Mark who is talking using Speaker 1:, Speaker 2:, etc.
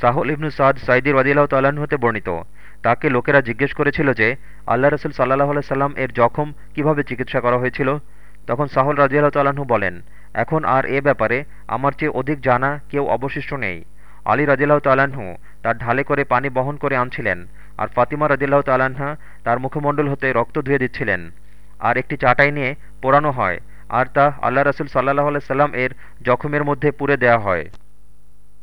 Speaker 1: সাহুল ইবনু সাদ সাইদি রদিল্লাহ তাল্লাহ্ন হতে বর্ণিত। তাকে লোকেরা জিজ্ঞেস করেছিল যে, আল্লাহ রসুল সাল্লাহ সাল্লাম এর জখম কীভাবে চিকিৎসা করা হয়েছিল? তখন সাহুল রাজিয়াল তাল্লাহ্ন বলেন, এখন আর এ ব্যাপারে আমার চেয়ে অধিক জানা কেউ অবশিষ্ট নেই। আলী রাজিল্লাহ তাল্লাহ্ন তার ঢালে করে পানি বহন করে আনছিলেন, আর ফাতিমা রাজিল্লাহ তাল্লাহা তার মুখমণ্ডল হতে রক্ত ধুয়ে দিচ্ছিলেন। আর একটি চাটাই নিয়ে পোড়ানো হয়, আর তা আল্লাহ রসুল সাল্লাহ সাল্লাম এর জখমের মধ্যে পুরে দেয়া হয়।